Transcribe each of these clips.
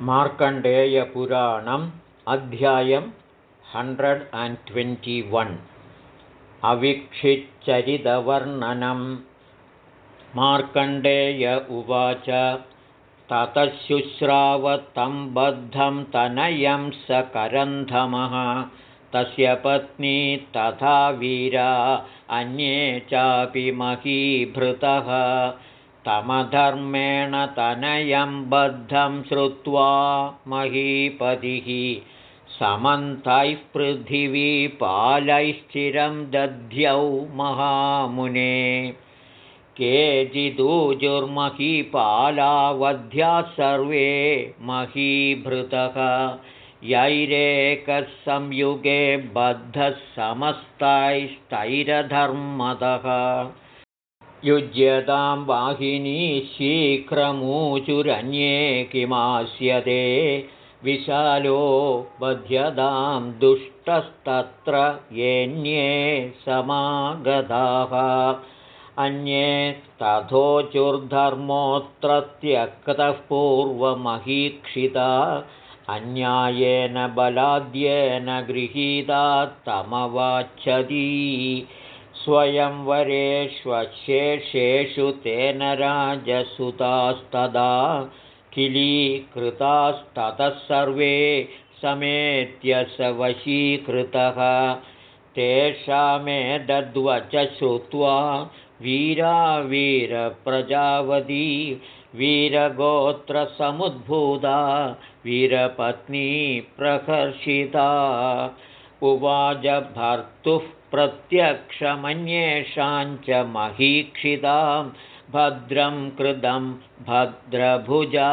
मार्कण्डेयपुराणम् अध्यायं hundred and twenty one. अवीक्षिच्चरितवर्णनं मार्कण्डेय उवाच ततशुश्रावतं बद्धं तनयं स करन्धमः। तस्य पत्नी तथा वीरा अन्ये चापि महीभृतः तमधर्मेण तनयं बद्धं श्रुत्वा महीपतिः समन्तैः पृथिवीपालैश्चिरं दध्यौ महामुने। केचिदूजुर्महीपालावध्याः सर्वे महीभृतः। यैरेकः संयुगे बद्धः समस्तैस्तैरधर्मतः युज्यतां वाहिनी शीघ्रमूचुरन्ये किमास्यते? विशालो बध्यतां दुष्टस्तत्र येऽन्ये समागताः। अन्ये तथोचुर्धर्मोऽत्र त्यक्तः पूर्वमहीक्षिता। अन्यायेन बलाद्येन गृहीता तमवाच्छती स्वयंवरेष्वशेषेषु तेन राजसुतास्तदा किलीकृतास्ततः सर्वे समेत्य स वशीकृतः तेषामेतद्वच श्रुत्वा वीरावीरप्रजावती वीरगोत्रसमुद्भूता वीरपत्नी प्रकर्षिता उवाच भर्तुः प्रत्यक्षमन्येषाञ्च महीक्षितां भद्रं कृतं भद्रभुजा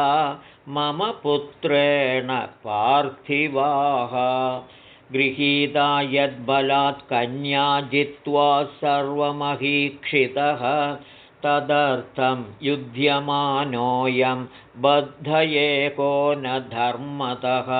मम पुत्रेण पार्थिवाः। गृहीता यद्बलात् कन्या जित्वा सर्वमहीक्षितः तदर्थं युध्यमानोऽयं बद्ध एको न धर्मतः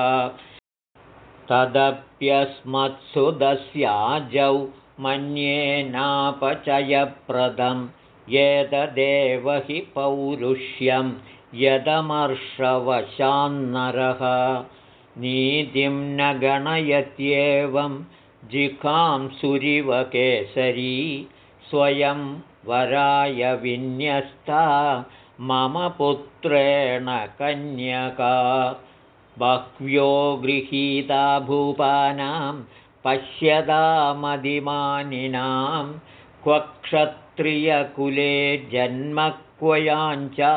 तदप्यस्मत्सुदस्याजौ मन्येनापचयप्रदं यतदेव हि पौरुष्यं यदमर्षवशान्नरः। नीतिं न गणयत्येवं जिघांसुरिवकेसरी स्वयं वराय विन्यस्ता मम पुत्रेण कन्यका। बह्व्यो गृहीता भूपानां पश्यतामधिमानिनां क्व क्षत्रियकुले जन्म क्वयाञ्चा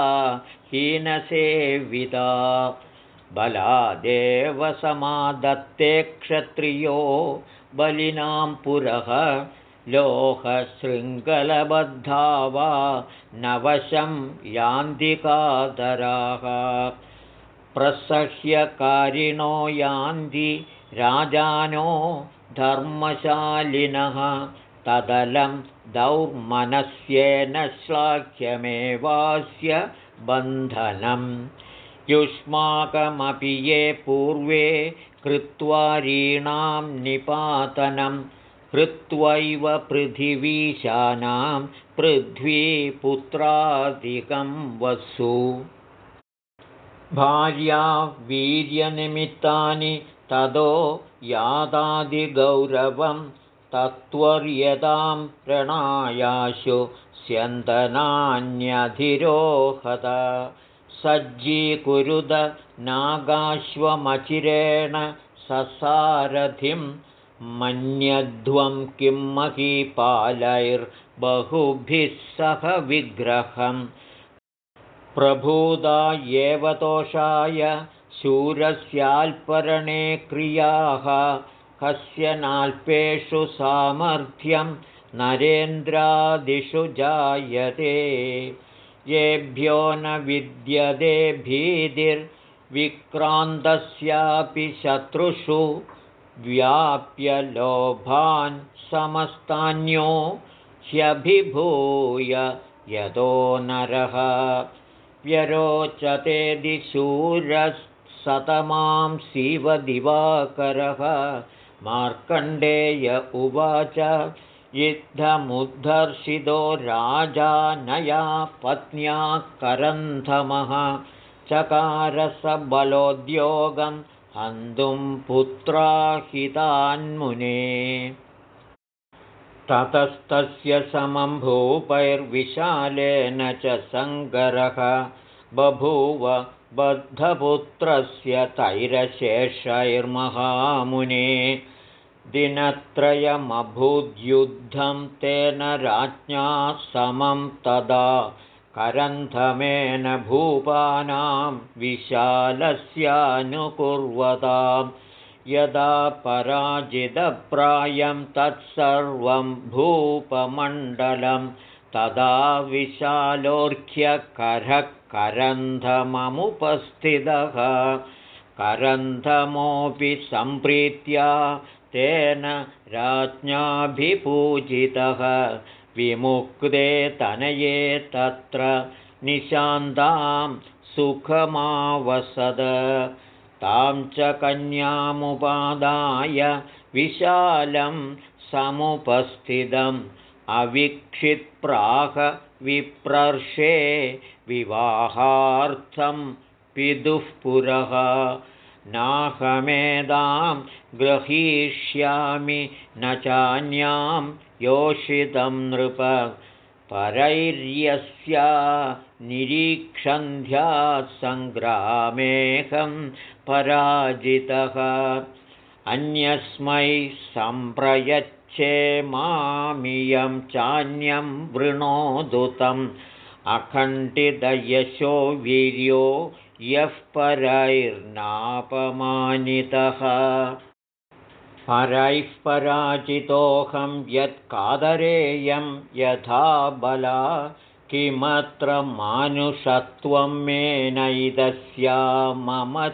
हीनसेविता बलादेव समादत्ते क्षत्रियो बलिनां पुरः लोहशृङ्खलबद्धा वा नवशं यान्तिकादराः। प्रसह्यकारिणो यान्ति राजानो धर्मशालिनः तदलं दौर्मनस्येन श्लाघ्यमेवास्य बन्धनम्। युष्माकमपि ये पूर्वे कृत्वारीणां निपातनं कृत्वैव पृथिवीशानां पृथ्वीपुत्रादिकं वसु। भार्या वीर्यनिमित्तानि ततो यादादिगौरवं तत्त्वर्यतां प्रणायाशु स्यन्दनान्यधिरोहत सज्जीकुरुद नागाश्वमचिरेण ससारथिं मन्यध्वं किं महीपालैर्बहुभिः सह विग्रहम्। प्रभूता एव तोषाय शूरस्याल्परणे क्रियाः कस्य नाल्पेषु सामर्थ्यं नरेन्द्रादिषु जायते। येभ्यो न विद्यते भीतिर्विक्रान्तस्यापि शत्रुषु व्याप्य लोभान् समस्तान्यो ह्यभिभूय यतो नरः। व्यरोचते दिशूरसतमां शिवदिवाकरः मार्कण्डेय उवाच युद्धमुद्धर्षितो राजा नया पत्न्या करन्धमः चकारसबलोद्योगं हन्तुं पुत्राहितान्मुने ततस्तस्य समं भूपैर्विशालेन च सङ्गरः बभूव बद्धपुत्रस्य तैरशेषैर्महामुने दिनत्रयमभूद्युद्धं तेन राज्ञा समं तदा करन्थमेन भूपानां विशालस्यानुकुर्वतां। यदा पराजितप्रायं तत्सर्वं भूपमण्डलं तदा विशालोऽर्घ्यकरः करन्धममुपस्थितः करन्धमोऽपि सम्प्रीत्या तेन राज्ञाभिपूजितः। विमुक्ते तनये तत्र निशान्तां सुखमावसद। तां च कन्यामुपादाय विशालं समुपस्थितम् अवीक्षित्प्राह विप्रर्षे विवाहार्थं पितुः पुरः। नाहमेदां ग्रहीष्यामि न चान्यां योषितं नृप। परैर्यस्या निरीक्षन्ध्या सङ्ग्रामेऽहं पराजितः। अन्यस्मै सम्प्रयच्छे मामियं चान्यं वृणोदुतम् अखण्डितयशो वीर्यो यः परैर्नापमानितः। परैः पराजितोऽहं यत्कादरेयं यथा बला किमत्र मानुषत्वं मेनैदस्या मम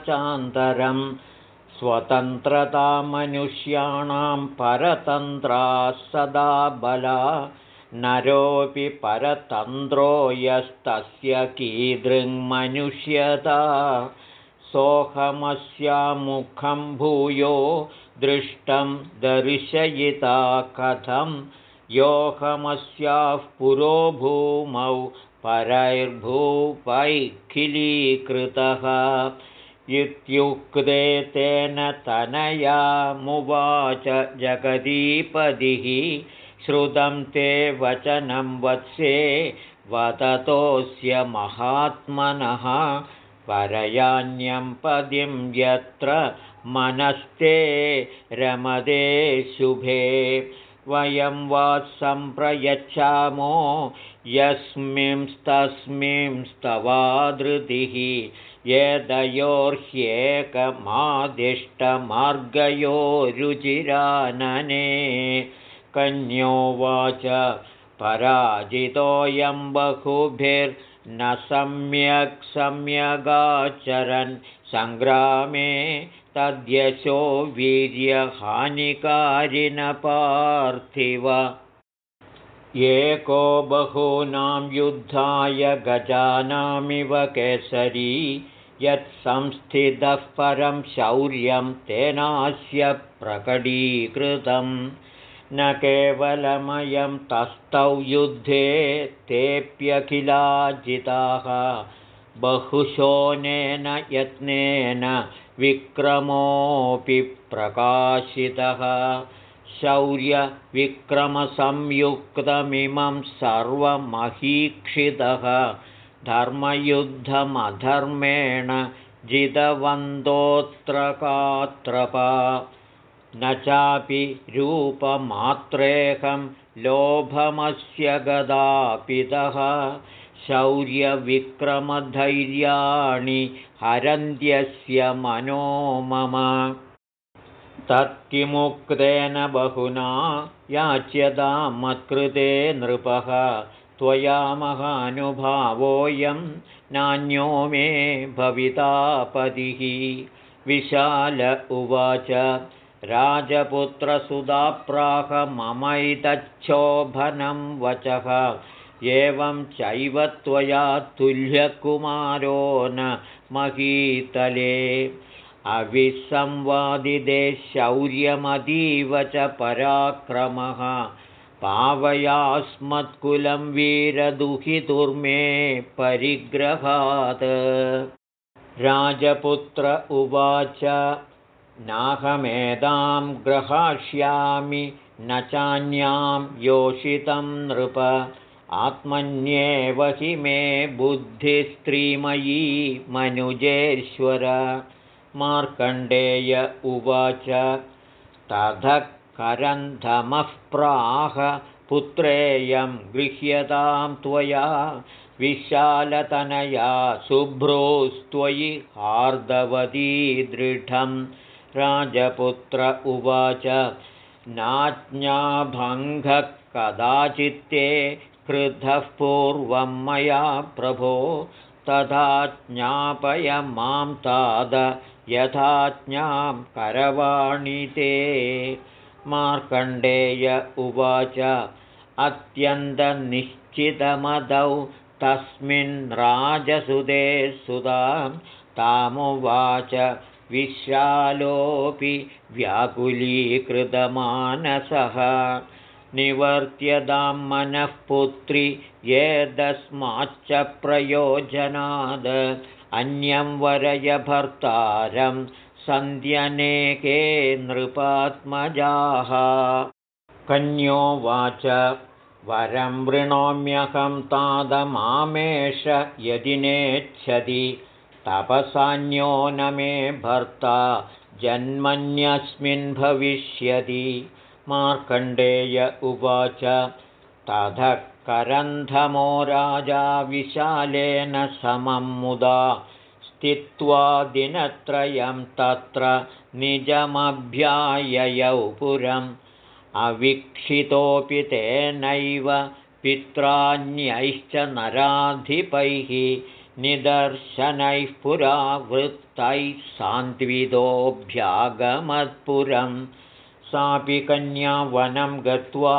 स्वतन्त्रतामनुष्याणां परतन्त्रा सदा बला नरोऽपि परतन्त्रो यस्तस्य कीदृङ्मनुष्यता। सोऽहमस्यामुखं भूयो दृष्टं दर्शयिता कथं योऽहमस्याः पुरो भूमौ परैर्भूपैखिलीकृतः इत्युक्ते तेन तनयामुवाच जगदीपदिः श्रुतं ते वचनं वत्से वदतोऽस्य महात्मनः परयान्यं पदिं यत्र मनस्ते रमदे शुभे। वयं वा सम्प्रयच्छामो यस्मिंस्तस्मिंस्तवादृतिः रुचिरानने कन्योवाच पराजितोऽयं बहुभिर्न सम्यक् सम्यगाचरन्। सङ्ग्रामे तद्यशो वीर्यहानिकारिणपार्थिव एको बहूनां युद्धाय गजानामिव केसरी यत्संस्थितः परं शौर्यं तेनास्य प्रकटीकृतम्। न केवलमयं तस्थौ युद्धे तेऽप्यखिलाजिताः बहुशोनेन यत्नेन विक्रमोऽपि प्रकाशितः शौर्यविक्रमसंयुक्तमिमं सर्वमहीक्षितः धर्मयुद्धमधर्मेण जितवन्तोऽत्र न चापि रूपमात्रेऽहं लोभमस्य गदापितः। शौर्यविक्रमधैर्याणि हरन्त्यस्य मनो मम तत्किमुक्तेन बहुना याच्यता मत्कृते नृपः। त्वया महानुभावोऽयं नान्यो मे भवितापतिः। विशाल उवाच राजपुत्रसुधाप्राह ममैतच्छोभनं वचः। एवं चैव त्वया तुल्यकुमारो न महीतले अविसंवादिदे शौर्यमतीव च पराक्रमः। पावयास्मत्कुलं वीरदुहितुर्मे परिग्रहात्। राजपुत्र उवाच नाहमेदां ग्रहाष्यामि न चान्यां योषितं नृप। आत्मन्येव हि मे बुद्धिस्त्रीमयी मनुजेश्वर मार्कण्डेय उवाच। ततः करन्धमः प्राह पुत्रेयं गृह्यतां त्वया। विशालतनया शुभ्रोस्त्वयि हार्दवती दृढं। राजपुत्र उवाच नाज्ञाभङ्गः कदाचित्ते क्रुद्धः पूर्वं मया प्रभो। तथा ज्ञापय मां ताद यथा ज्ञां करवाणि ते। मार्कण्डेय उवाच अत्यन्तनिश्चितमदौ तस्मिन् राजसुदे सुधां तामुवाच विशालोऽपि व्याकुलीकृतमानसः। निवर्त्यदां मनःपुत्रि येदस्माच्च प्रयोजनाद् अन्यं वरय भर्तारं सन्ध्यनेके नृपात्मजाः कन्योवाच वरं वृणोम्यहं तादमामेष यदि नेच्छति तपसान्यो न मे भर्ता जन्मन्यस्मिन् भविष्यति मार्कण्डेय उवाच ततः करन्धमो राजा विशालेन समं मुदा स्थित्वा दिनत्रयं तत्र निजमभ्याययौ पुरम्। अवीक्षितोऽपि तेनैव पित्रान्यैश्च नराधिपैः निदर्शनैः पुरा वृत्तैः सान्त्वितोऽभ्यागमत्पुरम् सापि कन्या वनं गत्वा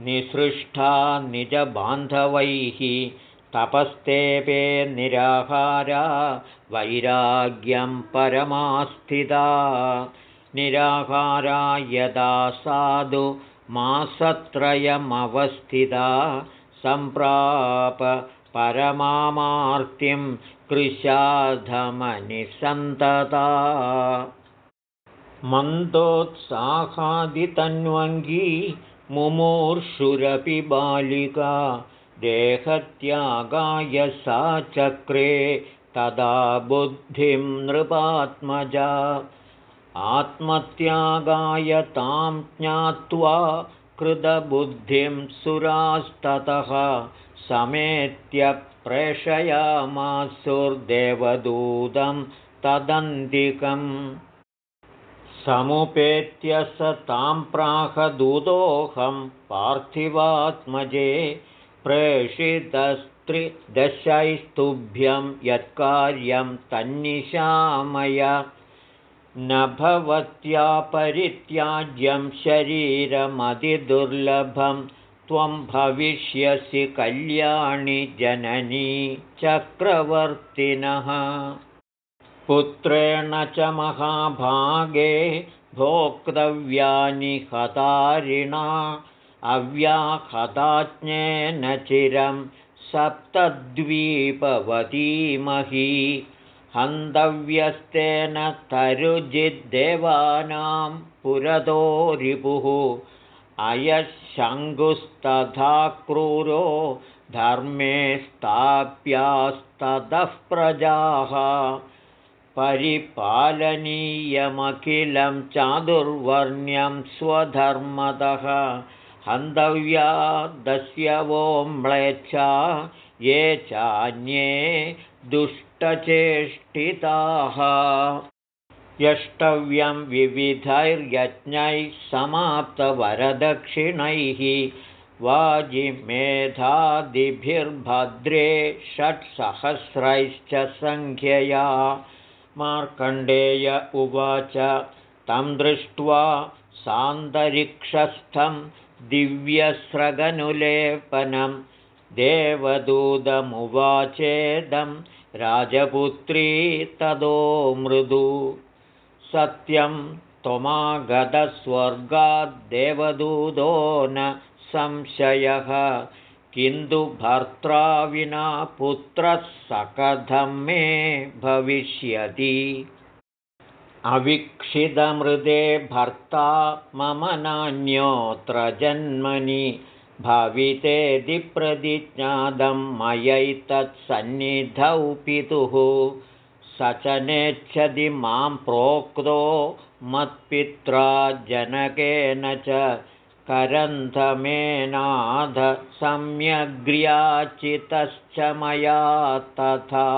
निसृष्टा निजबान्धवैः तपस्तेपे निराहारा वैराग्यं परमास्थिता। निराहारा यदा साधु मासत्रयमवस्थिता सम्प्राप परमामार्तिं कृशाधमनिसन्तता। मन्दोत्साहादितन्वङ्गी मुमूर्षुरपि बालिका देहत्यागाय सा चक्रे तदा बुद्धिं नृपात्मजा। आत्मत्यागाय तां ज्ञात्वा कृतबुद्धिं सुरास्ततः समेत्य प्रेषयामासुर्देवदूतं तदन्तिकम् समुपेत्य स तां प्राहदूतोऽहं पार्थिवात्मजे प्रेषितस्त्रिदशैस्तुभ्यं यत्कार्यं तन्निशामय। न भवत्या परित्याज्यं शरीरमतिदुर्लभं त्वं भविष्यसि कल्याणि जननी चक्रवर्तिनः पुत्रेण च महाभागे भोक्तव्यानि हतारिणा। अव्याहताज्ञेन चिरं सप्तद्वीपवतीमही। हन्तव्यस्तेन तरुजिद्देवानां पुरतो रिपुः। अयशङ्कुस्तथा क्रूरो धर्मे स्थाप्यास्ततः प्रजाः परिपालनीयमखिलं चादुर्वर्ण्यं स्वधर्मतः हन्तव्या वो म्लेच्छा ये चान्ये दुष्टचेष्टिताः। यष्टव्यं विविधैर्यज्ञैः समाप्तवरदक्षिणैः वाजिमेधादिभिर्भद्रे षट्सहस्रैश्च सङ्ख्यया मार्कण्डेय उवाच। तं दृष्ट्वा सान्दरिक्षस्थं दिव्यस्रगनुलेपनं। देवदूतमुवाचेदं राजपुत्री तदो मृदु। सत्यं त्वमागतस्वर्गाद्देवदूतो न संशयः किन्तु भर्त्रा विना पुत्रः सकथं मे भविष्यति। अवीक्षितमृदे भर्ता मम नान्योऽत्र जन्मनि। भवितेदि प्रतिज्ञातं मयैतत्सन्निधौ पितुः। स च नेच्छति मां प्रोक्तो मत्पित्रा जनकेन च करन्थमेनाध सम्यग्र्याचितश्च मया तथा।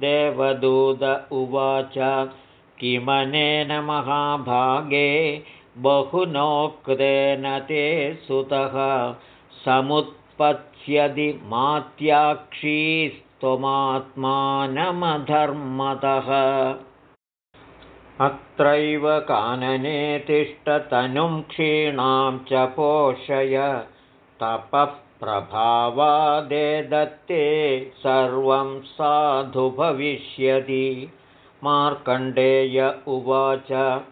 देवदूत उवाच किमनेन महाभागे बहुनोक्तेन ते सुतः समुत्पत्स्यदि मात्याक्षीस्त्वमात्मानमधर्मतः अत्रैव कानने तिष्ठतनुं क्षीणां च पोषय। तपः प्रभावादे दत्ते सर्वं साधु भविष्यति। मार्कण्डेय उवाच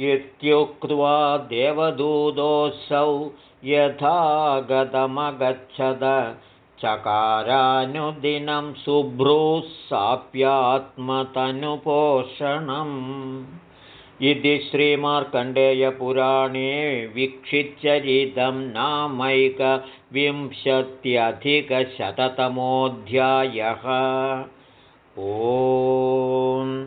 इत्युक्त्वा देवदूतोऽसौ यथा गतमगच्छद चकारानुदिनं शुभ्रूः साप्यात्मतनुपोषणम्। इति श्रीमार्कण्डेयपुराणे वीक्षिचरितं नामैकविंशत्यधिकशततमोऽध्यायः। ओ